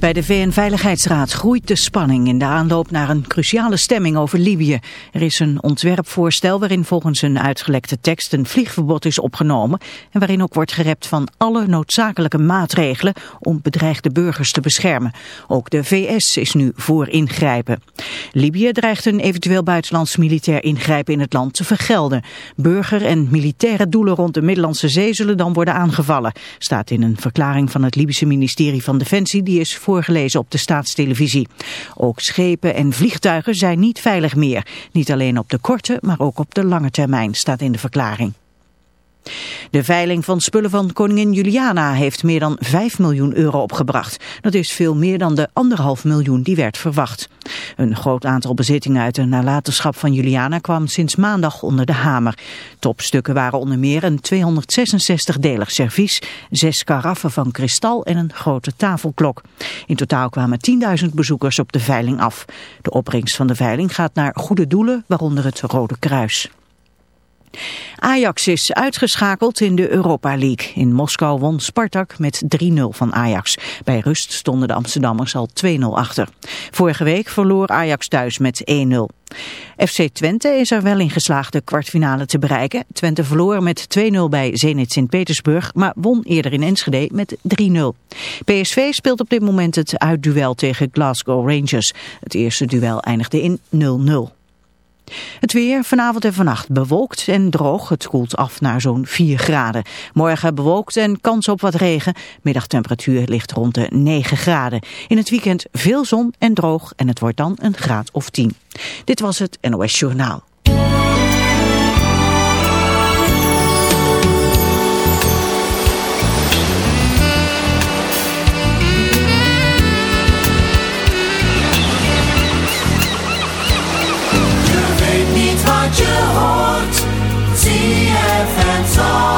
Bij de VN-veiligheidsraad groeit de spanning in de aanloop naar een cruciale stemming over Libië. Er is een ontwerpvoorstel waarin volgens een uitgelekte tekst een vliegverbod is opgenomen en waarin ook wordt gerept van alle noodzakelijke maatregelen om bedreigde burgers te beschermen. Ook de VS is nu voor ingrijpen. Libië dreigt een eventueel buitenlands militair ingrijpen in het land te vergelden. Burger- en militaire doelen rond de Middellandse Zee zullen dan worden aangevallen, staat in een verklaring van het Libische ministerie van Defensie die is voorgelezen op de staatstelevisie. Ook schepen en vliegtuigen zijn niet veilig meer. Niet alleen op de korte, maar ook op de lange termijn, staat in de verklaring. De veiling van spullen van koningin Juliana heeft meer dan 5 miljoen euro opgebracht. Dat is veel meer dan de anderhalf miljoen die werd verwacht. Een groot aantal bezittingen uit de nalatenschap van Juliana kwam sinds maandag onder de hamer. Topstukken waren onder meer een 266-delig servies, zes karaffen van kristal en een grote tafelklok. In totaal kwamen 10.000 bezoekers op de veiling af. De opbrengst van de veiling gaat naar goede doelen, waaronder het Rode Kruis. Ajax is uitgeschakeld in de Europa League. In Moskou won Spartak met 3-0 van Ajax. Bij rust stonden de Amsterdammers al 2-0 achter. Vorige week verloor Ajax thuis met 1-0. FC Twente is er wel in geslaagd de kwartfinale te bereiken. Twente verloor met 2-0 bij Zenit Sint-Petersburg, maar won eerder in Enschede met 3-0. PSV speelt op dit moment het uitduel tegen Glasgow Rangers. Het eerste duel eindigde in 0-0. Het weer vanavond en vannacht bewolkt en droog. Het koelt af naar zo'n 4 graden. Morgen bewolkt en kans op wat regen. Middagtemperatuur ligt rond de 9 graden. In het weekend veel zon en droog en het wordt dan een graad of 10. Dit was het NOS Journaal. ZFM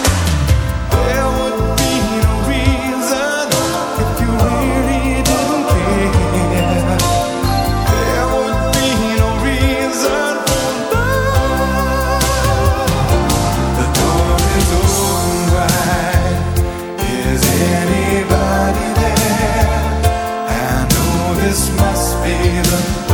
This must be the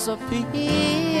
disappear?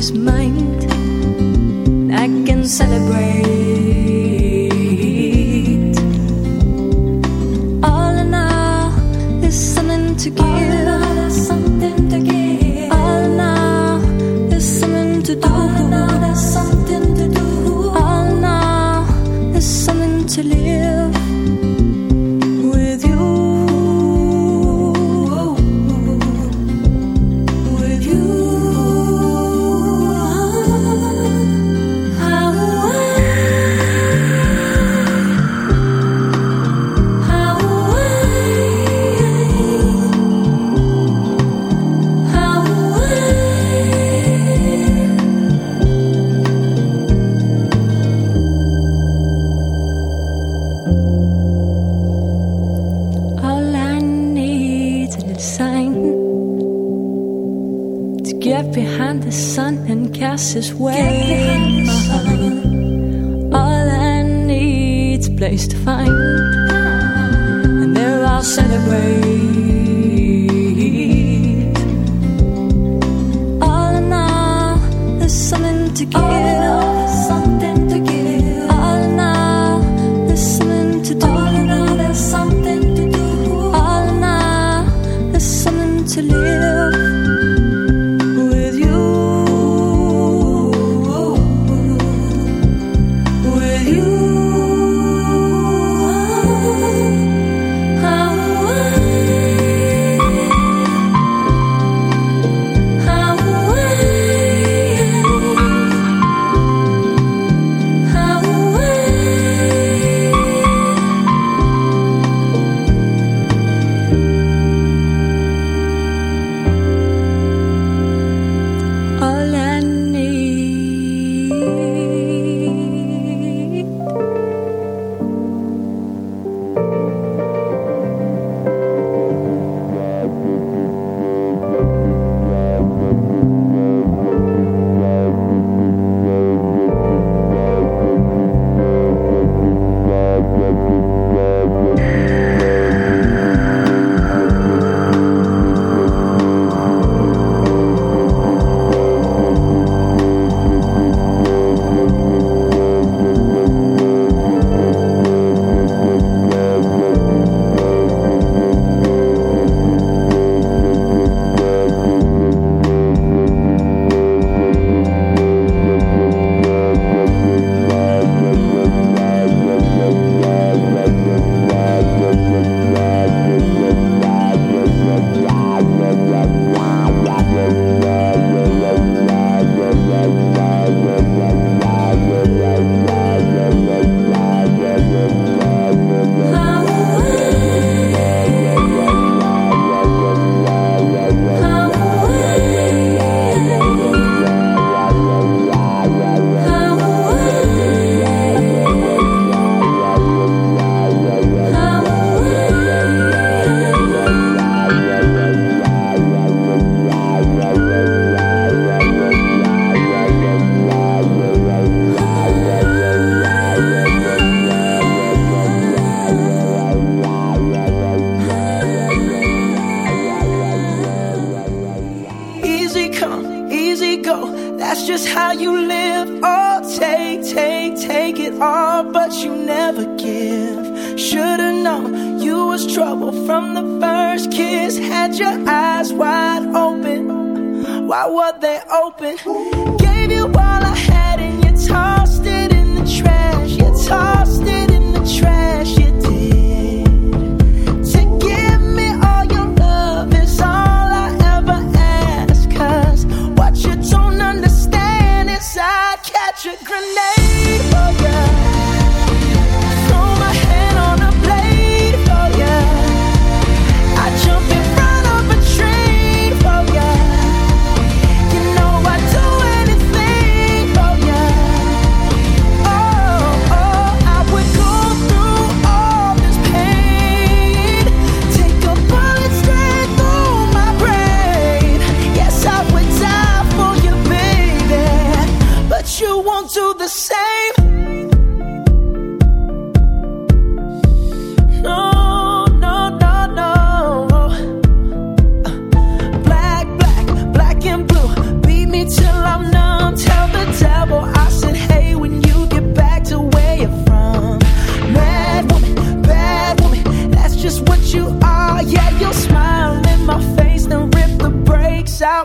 his mind. I can celebrate. To give. Something to give.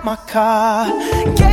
My car.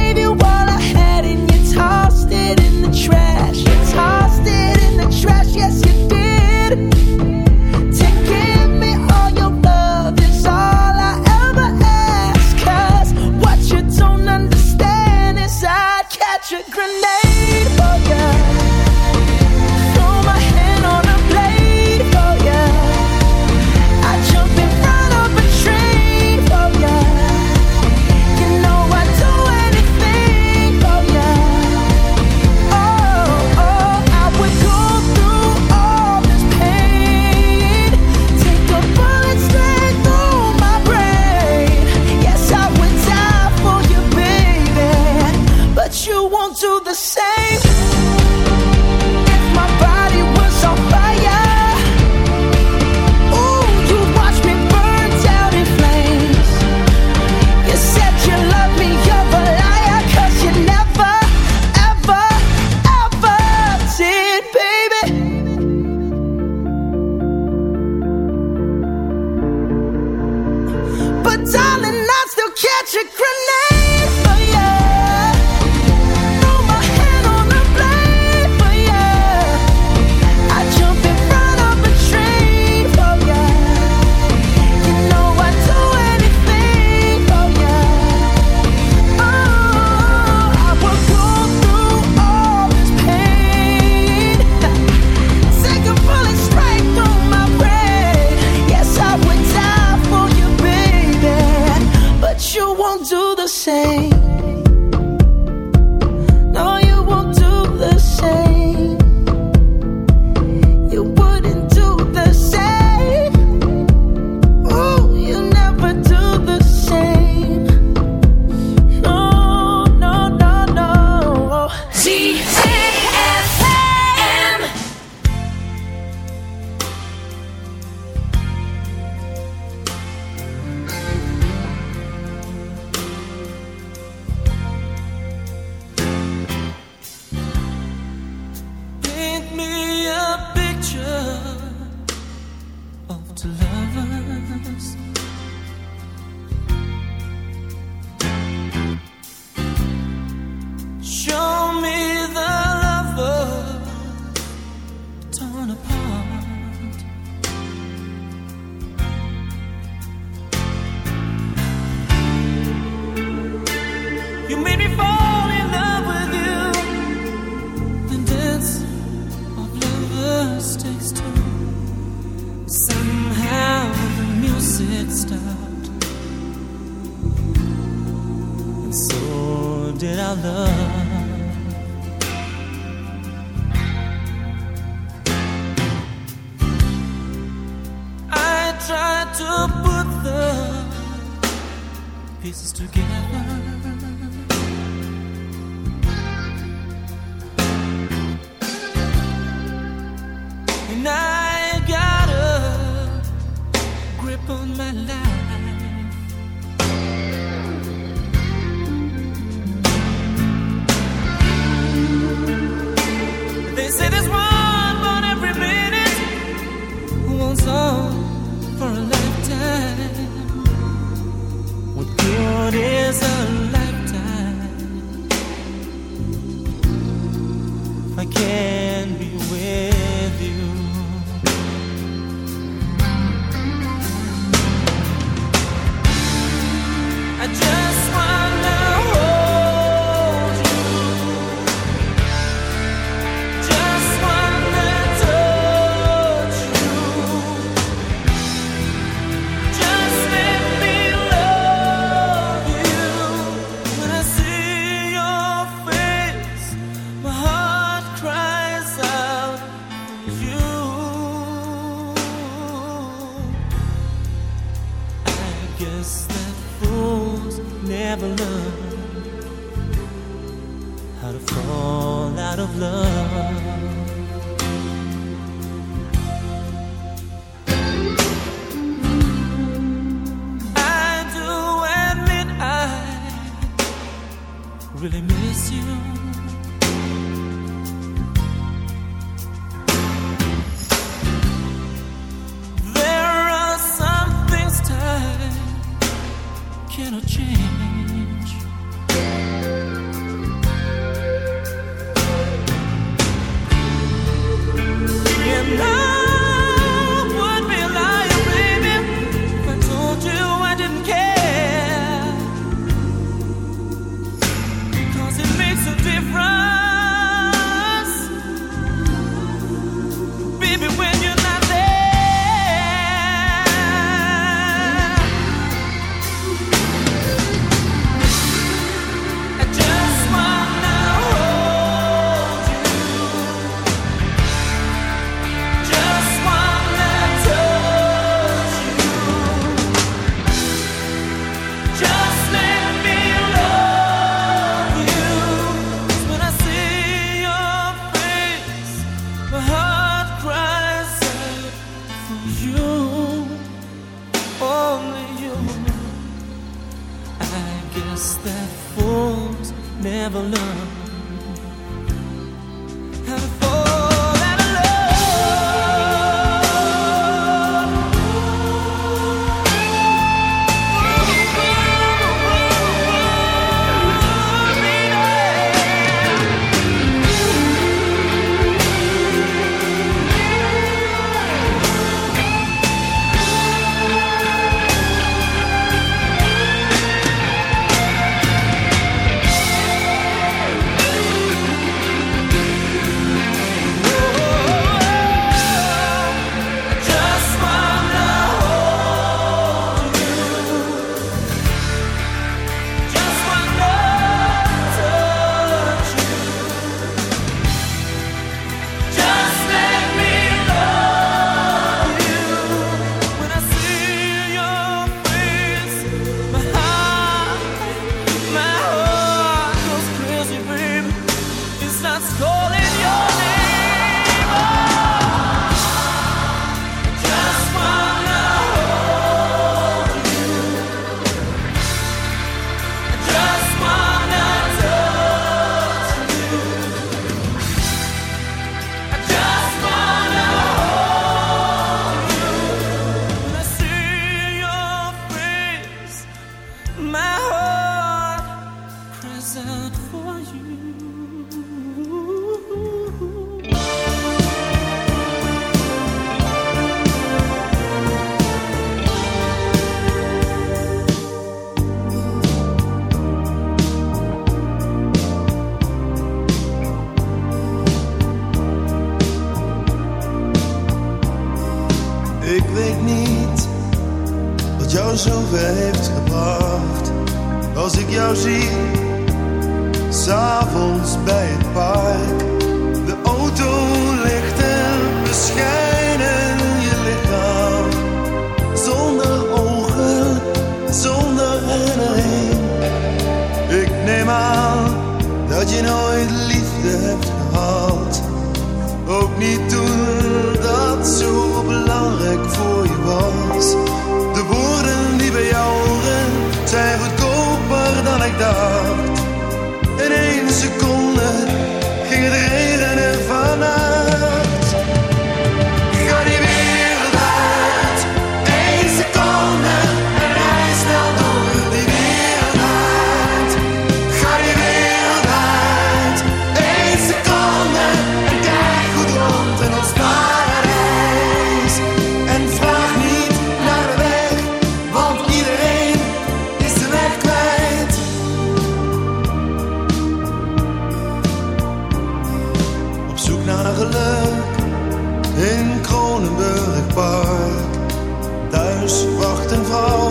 wacht een vrouw,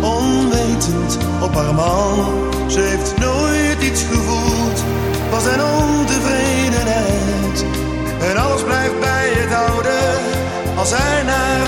onwetend op haar man. Ze heeft nooit iets gevoeld, was een ontevredenheid. En alles blijft bij het oude, als hij naar